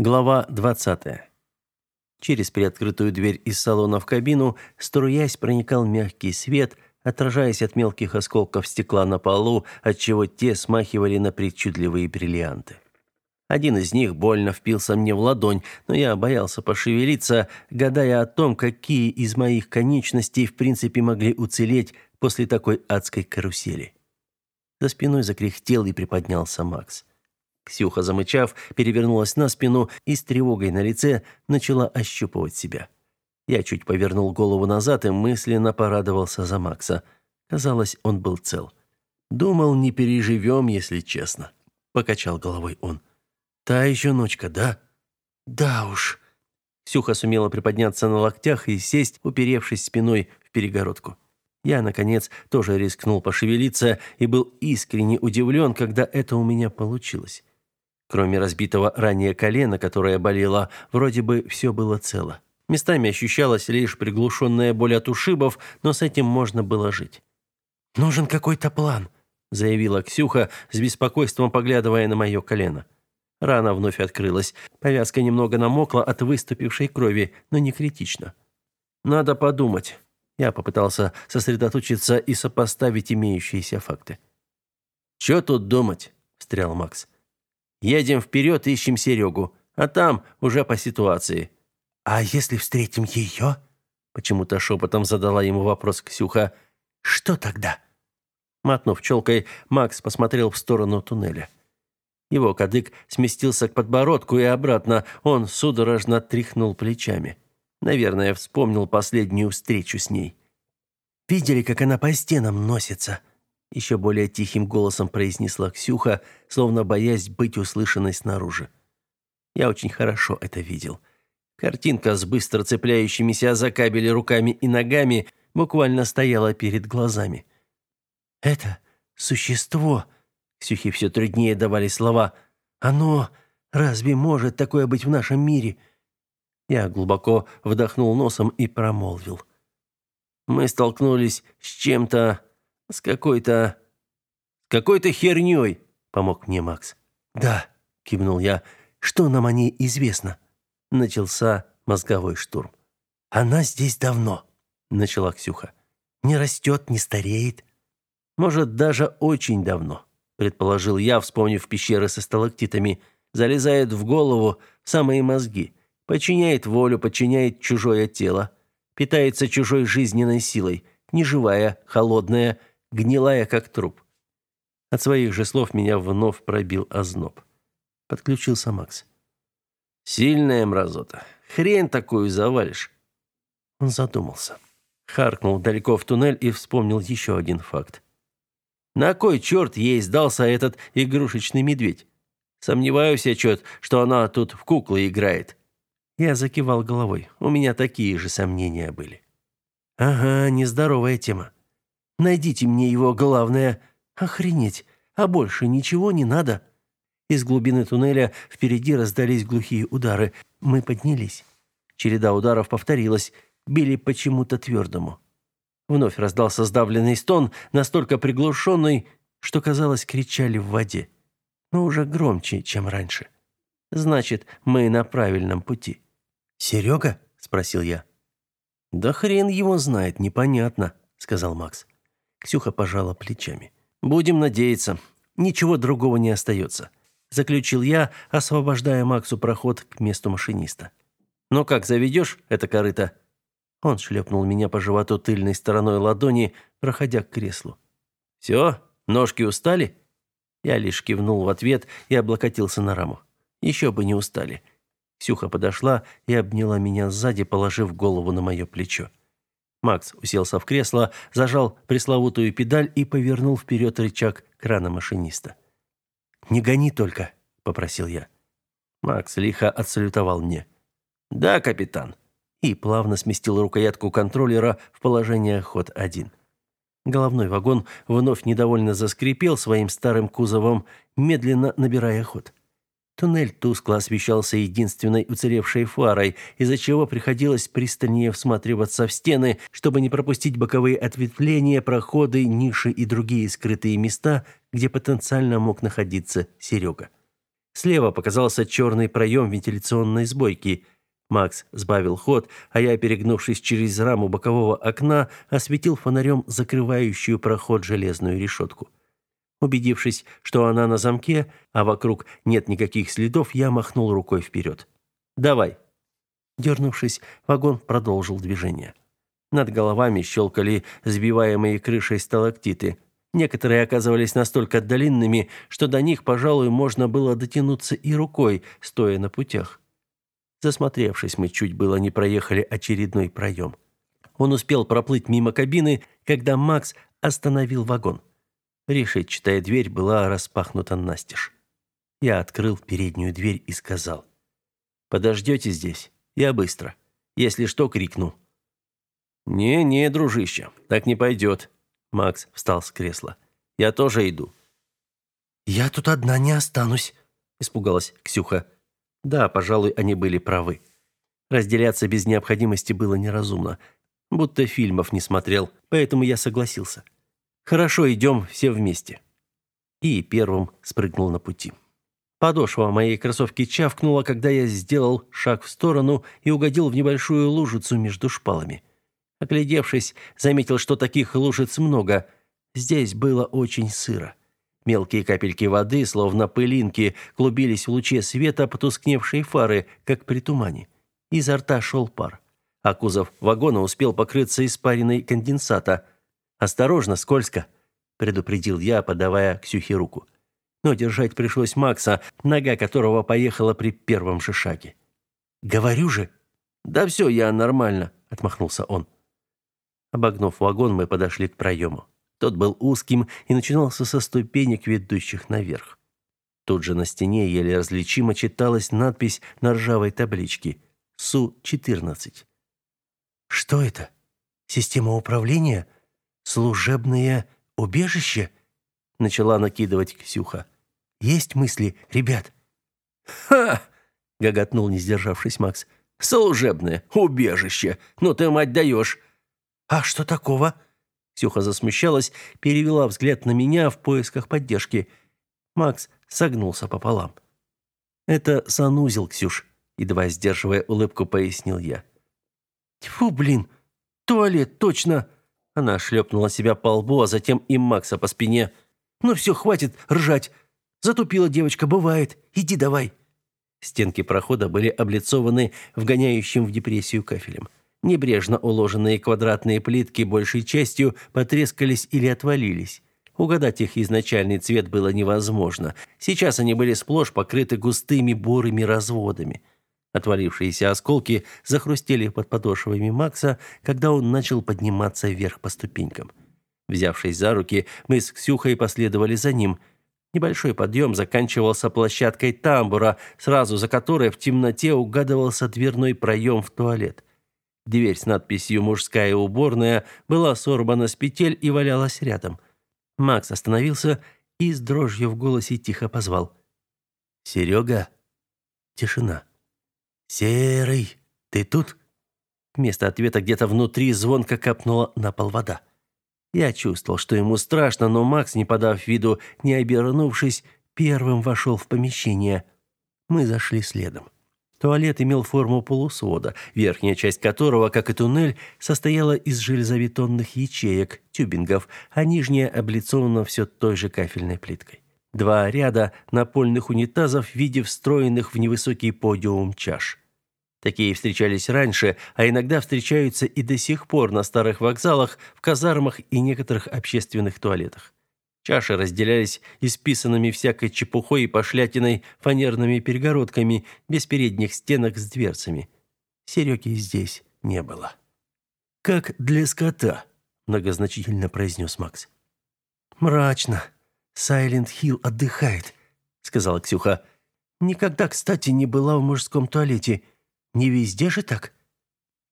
Глава 20. Через приоткрытую дверь из салона в кабину, струясь, проникал мягкий свет, отражаясь от мелких осколков стекла на полу, отчего те смахивали на причудливые бриллианты. Один из них больно впился мне в ладонь, но я боялся пошевелиться, гадая о том, какие из моих конечностей в принципе могли уцелеть после такой адской карусели. За спиной закряхтел и приподнялся Макс. Ксюха, замычав, перевернулась на спину и с тревогой на лице начала ощупывать себя. Я чуть повернул голову назад и мысленно порадовался за Макса. Казалось, он был цел. «Думал, не переживем, если честно», — покачал головой он. «Та еще ночка, да?» «Да уж». Ксюха сумела приподняться на локтях и сесть, уперевшись спиной в перегородку. Я, наконец, тоже рискнул пошевелиться и был искренне удивлен, когда это у меня получилось. Кроме разбитого ранее колена, которое болело, вроде бы все было цело. Местами ощущалась лишь приглушенная боль от ушибов, но с этим можно было жить. «Нужен какой-то план», — заявила Ксюха, с беспокойством поглядывая на мое колено. Рана вновь открылась. Повязка немного намокла от выступившей крови, но не критично. «Надо подумать». Я попытался сосредоточиться и сопоставить имеющиеся факты. «Чё тут думать?» — встрял Макс. Едем вперед, ищем Серегу, а там уже по ситуации. А если встретим ее?» Почему-то шепотом задала ему вопрос Ксюха. «Что тогда?» Мотнув челкой, Макс посмотрел в сторону туннеля. Его кадык сместился к подбородку и обратно. Он судорожно тряхнул плечами. Наверное, вспомнил последнюю встречу с ней. «Видели, как она по стенам носится?» Еще более тихим голосом произнесла Ксюха, словно боясь быть услышанной снаружи. Я очень хорошо это видел. Картинка с быстро цепляющимися за кабели руками и ногами буквально стояла перед глазами. «Это существо...» Ксюхе все труднее давали слова. «Оно... Разве может такое быть в нашем мире?» Я глубоко вдохнул носом и промолвил. «Мы столкнулись с чем-то с какой-то... какой-то херней, помог мне Макс. Да, кивнул я. Что нам о ней известно? Начался мозговой штурм. Она здесь давно, начала Ксюха. Не растет, не стареет. Может, даже очень давно, предположил я, вспомнив пещеры со сталактитами. Залезает в голову, в самые мозги, подчиняет волю, подчиняет чужое тело, питается чужой жизненной силой, неживая, холодная, гнилая как труп. От своих же слов меня вновь пробил озноб. Подключился Макс. Сильная мразота. Хрень такую завалишь. Он задумался. Харкнул далеко в туннель и вспомнил еще один факт. На кой черт ей сдался этот игрушечный медведь? Сомневаюсь я чет, что она тут в куклы играет. Я закивал головой. У меня такие же сомнения были. Ага, нездоровая тема. Найдите мне его, главное. Охренеть. А больше ничего не надо. Из глубины туннеля впереди раздались глухие удары. Мы поднялись. Череда ударов повторилась, били почему-то твердому. Вновь раздался сдавленный стон, настолько приглушенный, что казалось, кричали в воде, но уже громче, чем раньше. Значит, мы на правильном пути. Серега? спросил я. Да хрен его знает, непонятно, сказал Макс. Ксюха пожала плечами. Будем надеяться. Ничего другого не остается», — заключил я, освобождая Максу проход к месту машиниста. «Ну как, заведешь это корыто?» Он шлепнул меня по животу тыльной стороной ладони, проходя к креслу. «Все? Ножки устали?» Я лишь кивнул в ответ и облокотился на раму. «Еще бы не устали». Ксюха подошла и обняла меня сзади, положив голову на мое плечо. Макс уселся в кресло, зажал пресловутую педаль и повернул вперед рычаг крана машиниста. «Не гони только», — попросил я. Макс лихо отсалютовал мне. «Да, капитан», и плавно сместил рукоятку контроллера в положение ход 1. Головной вагон вновь недовольно заскрипел своим старым кузовом, медленно набирая ход. Туннель тускло освещался единственной уцелевшей фарой, из-за чего приходилось пристальнее всматриваться в стены, чтобы не пропустить боковые ответвления, проходы, ниши и другие скрытые места, где потенциально мог находиться Серега. Слева показался черный проем вентиляционной сбойки. Макс сбавил ход, а я, перегнувшись через раму бокового окна, осветил фонарем закрывающую проход железную решетку. Убедившись, что она на замке, а вокруг нет никаких следов, я махнул рукой вперед. «Давай». Дернувшись, вагон продолжил движение. Над головами щелкали сбиваемые крышей сталактиты. Некоторые оказывались настолько длинными, что до них, пожалуй, можно было дотянуться и рукой, стоя на путях. Засмотревшись, мы чуть было не проехали очередной проем. Он успел проплыть мимо кабины, когда Макс остановил вагон. Решетчатая дверь была распахнута настежь. Я открыл переднюю дверь и сказал. «Подождете здесь? Я быстро. Если что, крикну». «Не-не, дружище, так не пойдет». Макс встал с кресла. «Я тоже иду». «Я тут одна не останусь», — испугалась Ксюха. Да, пожалуй, они были правы. Разделяться без необходимости было неразумно. Будто фильмов не смотрел, поэтому я согласился. «Хорошо, идем все вместе». И первым спрыгнул на пути. Подошва моей кроссовки чавкнула, когда я сделал шаг в сторону и угодил в небольшую лужицу между шпалами. Оглядевшись, заметил, что таких лужиц много. Здесь было очень сыро. Мелкие капельки воды, словно пылинки, клубились в луче света потускневшей фары, как при тумане. Изо рта шел пар, а кузов вагона успел покрыться испариной конденсата. «Осторожно, скользко!» – предупредил я, подавая Ксюхе руку. Но держать пришлось Макса, нога которого поехала при первом же шаге. «Говорю же!» «Да все, я нормально», – отмахнулся он. Обогнув вагон, мы подошли к проему. Тот был узким и начинался со ступенек, ведущих наверх. Тут же на стене еле различимо читалась надпись на ржавой табличке «Су-14». «Что это? Система управления? Служебное убежище?» Начала накидывать Ксюха. «Есть мысли, ребят?» «Ха!» — гоготнул, не сдержавшись Макс. «Служебное убежище! Ну ты, мать, даешь!» «А что такого?» Ксюха засмущалась, перевела взгляд на меня в поисках поддержки. Макс согнулся пополам. «Это санузел, Ксюш», — едва сдерживая улыбку, пояснил я. «Тьфу, блин! Туалет, точно!» Она шлепнула себя по лбу, а затем и Макса по спине. «Ну все, хватит ржать! Затупила девочка, бывает. Иди давай!» Стенки прохода были облицованы вгоняющим в депрессию кафелем. Небрежно уложенные квадратные плитки большей частью потрескались или отвалились. Угадать их изначальный цвет было невозможно. Сейчас они были сплошь покрыты густыми бурыми разводами. Отвалившиеся осколки захрустели под подошвами Макса, когда он начал подниматься вверх по ступенькам. Взявшись за руки, мы с Ксюхой последовали за ним. Небольшой подъем заканчивался площадкой тамбура, сразу за которой в темноте угадывался дверной проем в туалет. Дверь с надписью «Мужская уборная» была сорвана с петель и валялась рядом. Макс остановился и с дрожью в голосе тихо позвал. «Серега?» Тишина. «Серый, ты тут?» Вместо ответа где-то внутри звонко капнула на пол вода. Я чувствовал, что ему страшно, но Макс, не подав виду, не обернувшись, первым вошел в помещение. Мы зашли следом. Туалет имел форму полусвода, верхняя часть которого, как и туннель, состояла из железобетонных ячеек, тюбингов, а нижняя облицована все той же кафельной плиткой. Два ряда напольных унитазов в виде встроенных в невысокий подиум чаш. Такие встречались раньше, а иногда встречаются и до сих пор на старых вокзалах, в казармах и некоторых общественных туалетах. Чаши разделялись исписанными всякой чепухой и пошлятиной фанерными перегородками без передних стенок с дверцами. Сереги здесь не было. «Как для скота», — многозначительно произнес Макс. «Мрачно. Сайленд Хилл отдыхает», — сказала Ксюха. «Никогда, кстати, не была в мужском туалете. Не везде же так?»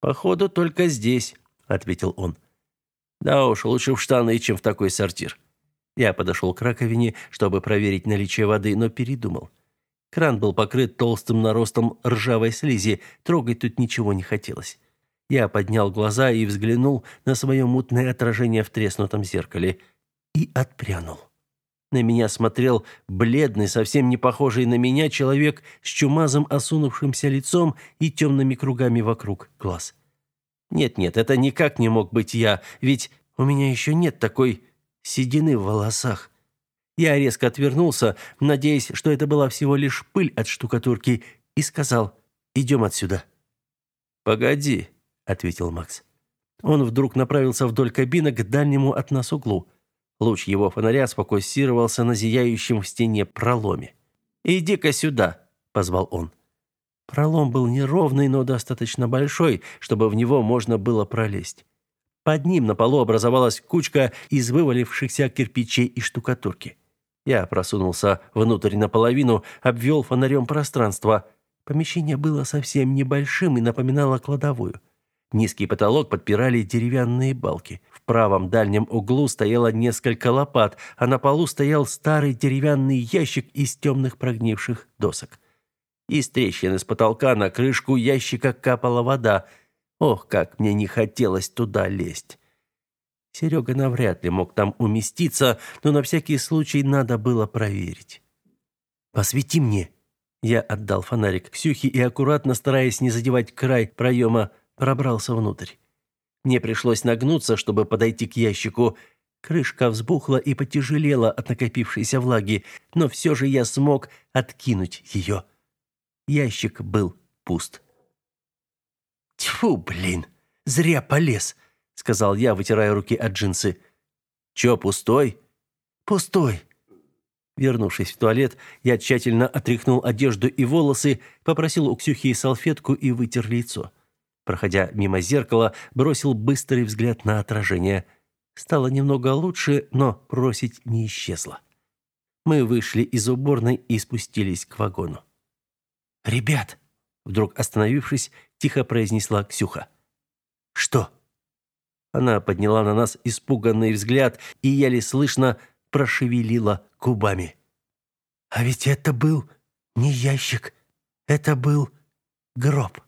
«Походу, только здесь», — ответил он. «Да уж, лучше в штаны, чем в такой сортир». Я подошел к раковине, чтобы проверить наличие воды, но передумал. Кран был покрыт толстым наростом ржавой слизи, трогать тут ничего не хотелось. Я поднял глаза и взглянул на свое мутное отражение в треснутом зеркале и отпрянул. На меня смотрел бледный, совсем не похожий на меня человек с чумазым осунувшимся лицом и темными кругами вокруг глаз. Нет-нет, это никак не мог быть я, ведь у меня еще нет такой седины в волосах. Я резко отвернулся, надеясь, что это была всего лишь пыль от штукатурки, и сказал «Идем отсюда». «Погоди», — ответил Макс. Он вдруг направился вдоль кабины к дальнему от нас углу. Луч его фонаря сфокусировался на зияющем в стене проломе. «Иди-ка сюда», — позвал он. Пролом был неровный, но достаточно большой, чтобы в него можно было пролезть. Под ним на полу образовалась кучка из вывалившихся кирпичей и штукатурки. Я просунулся внутрь наполовину, обвел фонарем пространство. Помещение было совсем небольшим и напоминало кладовую. Низкий потолок подпирали деревянные балки. В правом дальнем углу стояло несколько лопат, а на полу стоял старый деревянный ящик из темных прогнивших досок. Из трещины с потолка на крышку ящика капала вода. Ох, как мне не хотелось туда лезть. Серега навряд ли мог там уместиться, но на всякий случай надо было проверить. «Посвети мне!» Я отдал фонарик Ксюхе и, аккуратно стараясь не задевать край проема, пробрался внутрь. Мне пришлось нагнуться, чтобы подойти к ящику. Крышка взбухла и потяжелела от накопившейся влаги, но все же я смог откинуть ее. Ящик был пуст. «Тьфу, блин! Зря полез!» сказал я, вытирая руки от джинсы. Чё, пустой? Пустой. Вернувшись в туалет, я тщательно отряхнул одежду и волосы, попросил у Ксюхи салфетку и вытер лицо. Проходя мимо зеркала, бросил быстрый взгляд на отражение. Стало немного лучше, но просить не исчезло. Мы вышли из уборной и спустились к вагону. «Ребят!» Вдруг остановившись, тихо произнесла Ксюха. «Что?» Она подняла на нас испуганный взгляд и еле слышно прошевелила губами. А ведь это был не ящик, это был гроб.